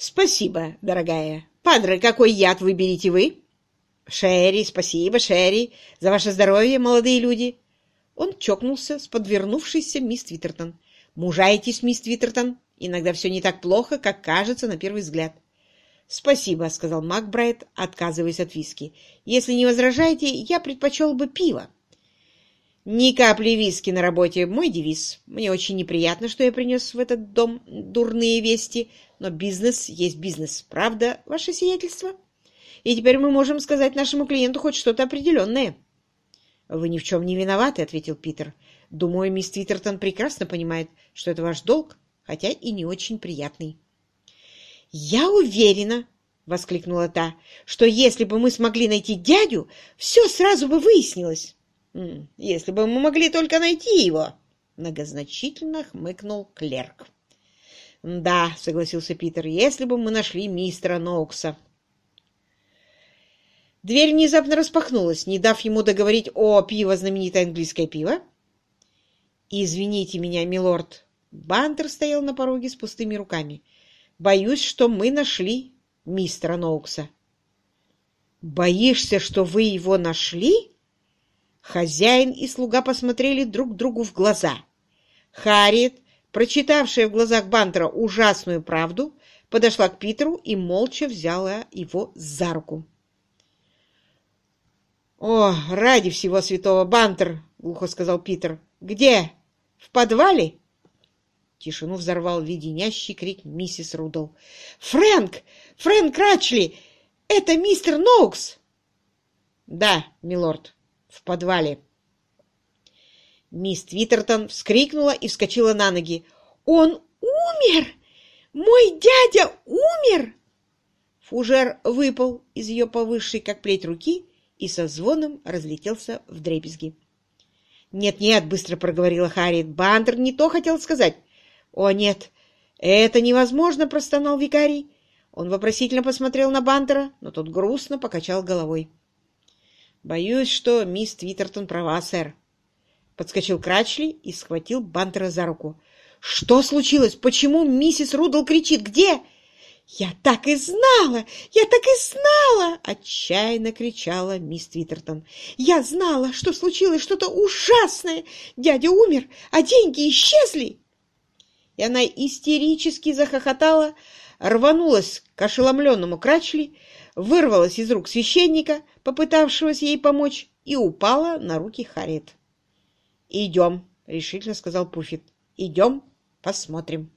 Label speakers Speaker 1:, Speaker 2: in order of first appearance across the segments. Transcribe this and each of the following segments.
Speaker 1: Спасибо, дорогая. Падре, какой яд выберете вы? Шерри, спасибо, Шерри, за ваше здоровье, молодые люди. Он чокнулся с подвернувшейся мисс Твиттертон. Мужайтесь, мисс Твиттертон. Иногда все не так плохо, как кажется на первый взгляд. «Спасибо», — сказал Макбрайт, отказываясь от виски. «Если не возражаете, я предпочел бы пиво». «Ни капли виски на работе — мой девиз. Мне очень неприятно, что я принес в этот дом дурные вести, но бизнес есть бизнес. Правда, ваше сиятельство? И теперь мы можем сказать нашему клиенту хоть что-то определенное». «Вы ни в чем не виноваты», — ответил Питер. «Думаю, мисс Твиттертон прекрасно понимает, что это ваш долг, хотя и не очень приятный». «Я уверена», — воскликнула та, — «что если бы мы смогли найти дядю, все сразу бы выяснилось». «Если бы мы могли только найти его», — многозначительно хмыкнул клерк. «Да», — согласился Питер, — «если бы мы нашли мистера Ноукса». Дверь внезапно распахнулась, не дав ему договорить о пиво знаменитое английское пиво. «Извините меня, милорд». Бантер стоял на пороге с пустыми руками. Боюсь, что мы нашли мистера Ноукса. Боишься, что вы его нашли? Хозяин и слуга посмотрели друг другу в глаза. Харриет, прочитавшая в глазах Бантера ужасную правду, подошла к Питеру и молча взяла его за руку. «О, ради всего святого, Бантер!» — глухо сказал Питер. «Где? В подвале?» Тишину взорвал леденящий крик миссис Рудл. «Фрэнк! Фрэнк Рачли! Это мистер Ноукс!» «Да, милорд, в подвале». Мисс Твиттертон вскрикнула и вскочила на ноги. «Он умер! Мой дядя умер!» Фужер выпал из ее повысшей, как плеть руки, и со звоном разлетелся в дребезги. «Нет-нет», — быстро проговорила Харриет, — «Бандер не то хотел сказать. «О, нет, это невозможно!» — простонал викарий. Он вопросительно посмотрел на Бантера, но тот грустно покачал головой. «Боюсь, что мисс Твиттертон права, сэр». Подскочил Крачли и схватил Бантера за руку. «Что случилось? Почему миссис Рудл кричит? Где?» «Я так и знала! Я так и знала!» — отчаянно кричала мисс Твиттертон. «Я знала, что случилось что-то ужасное! Дядя умер, а деньги исчезли!» и она истерически захохотала, рванулась к ошеломленному Крачли, вырвалась из рук священника, попытавшегося ей помочь, и упала на руки Харриет. «Идем», — решительно сказал Пуффит. «Идем, посмотрим».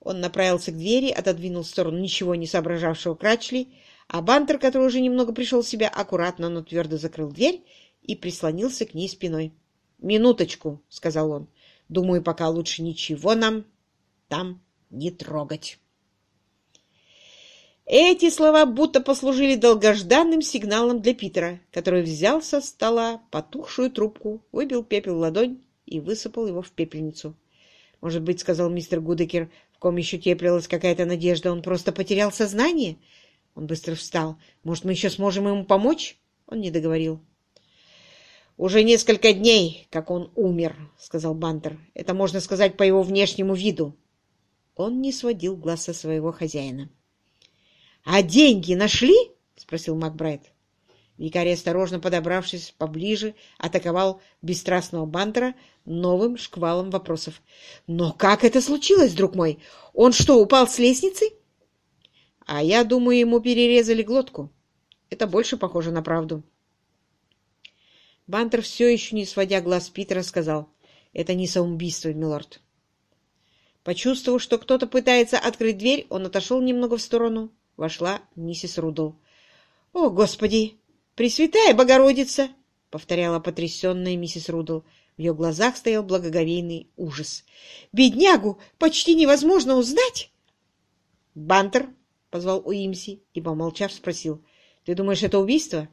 Speaker 1: Он направился к двери, отодвинул в сторону ничего не соображавшего Крачли, а Бантер, который уже немного пришел в себя, аккуратно, но твердо закрыл дверь и прислонился к ней спиной. «Минуточку», — сказал он. Думаю, пока лучше ничего нам там не трогать. Эти слова будто послужили долгожданным сигналом для Питера, который взял со стола потухшую трубку, выбил пепел в ладонь и высыпал его в пепельницу. «Может быть, — сказал мистер Гудекер, — в ком еще теплилась какая-то надежда, он просто потерял сознание?» Он быстро встал. «Может, мы еще сможем ему помочь?» Он не договорил. «Уже несколько дней, как он умер», — сказал Бантер. «Это можно сказать по его внешнему виду». Он не сводил глаз со своего хозяина. «А деньги нашли?» — спросил Макбрайт. Викарий, осторожно подобравшись поближе, атаковал бесстрастного Бантера новым шквалом вопросов. «Но как это случилось, друг мой? Он что, упал с лестницы?» «А я думаю, ему перерезали глотку. Это больше похоже на правду». Бантер, все еще не сводя глаз Питера, сказал, «Это не самоубийство, милорд». Почувствовав, что кто-то пытается открыть дверь, он отошел немного в сторону. Вошла миссис Рудл. «О, Господи! Пресвятая Богородица!» — повторяла потрясенная миссис Рудл. В ее глазах стоял благоговейный ужас. «Беднягу почти невозможно узнать!» «Бантер!» — позвал Уимси и, помолчав, спросил. «Ты думаешь, это убийство?»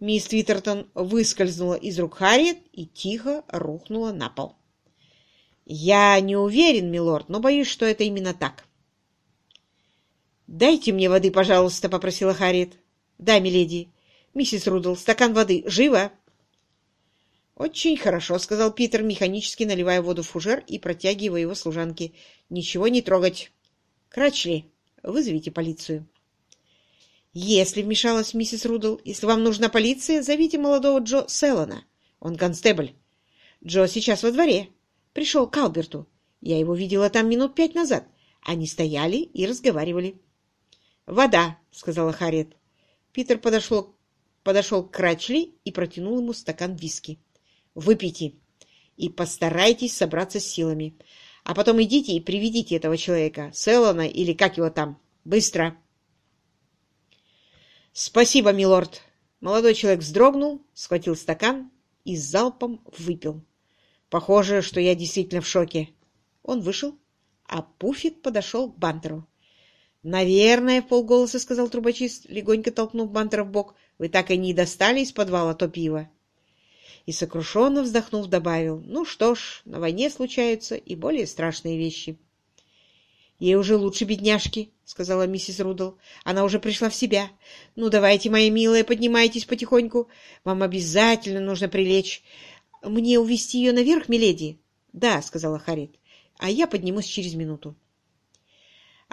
Speaker 1: Мисс Твиттертон выскользнула из рук Харриет и тихо рухнула на пол. «Я не уверен, милорд, но боюсь, что это именно так». «Дайте мне воды, пожалуйста», — попросила Харриет. «Да, миледи. Миссис Рудл, стакан воды. Живо!» «Очень хорошо», — сказал Питер, механически наливая воду в фужер и протягивая его служанке. «Ничего не трогать». Крачли, вызовите полицию. Если вмешалась миссис Рудл, если вам нужна полиция, зовите молодого Джо Селлона. Он констебль. Джо сейчас во дворе. Пришел к Алберту. Я его видела там минут пять назад. Они стояли и разговаривали. «Вода», — сказала Харриет. Питер подошел, подошел к Крачли и протянул ему стакан виски. «Выпейте и постарайтесь собраться с силами. А потом идите и приведите этого человека, Селлона или как его там. Быстро!» «Спасибо, милорд!» Молодой человек вздрогнул, схватил стакан и залпом выпил. «Похоже, что я действительно в шоке». Он вышел, а Пуфик подошел к Бантеру. «Наверное, — полголоса сказал трубочист, легонько толкнув Бантера в бок, — вы так и не достали из подвала то пиво». И сокрушенно вздохнув, добавил, «Ну что ж, на войне случаются и более страшные вещи». «Ей уже лучше, бедняжки», — сказала миссис Рудл. «Она уже пришла в себя. Ну, давайте, моя милая, поднимайтесь потихоньку. Вам обязательно нужно прилечь. Мне увести ее наверх, миледи?» «Да», — сказала Харит. «А я поднимусь через минуту».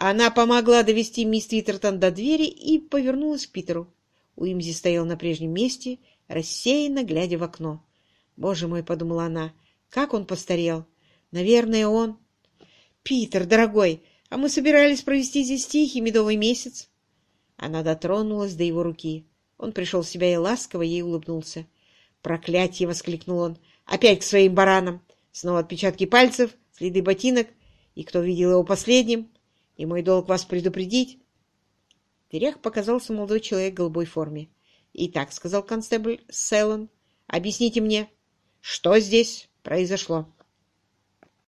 Speaker 1: Она помогла довести мисс Твиттертон до двери и повернулась к Питеру. Уимзи стоял на прежнем месте, рассеянно глядя в окно. «Боже мой!» — подумала она. «Как он постарел! Наверное, он...» «Питер, дорогой, а мы собирались провести здесь тихий медовый месяц. Она дотронулась до его руки. Он пришел в себя и ласково ей улыбнулся. «Проклятье!» — воскликнул он. «Опять к своим баранам! Снова отпечатки пальцев, следы ботинок. И кто видел его последним? И мой долг вас предупредить!» Дверях показался молодой человек в голубой форме. «Итак», — сказал констебль Селлон, — «объясните мне, что здесь произошло?»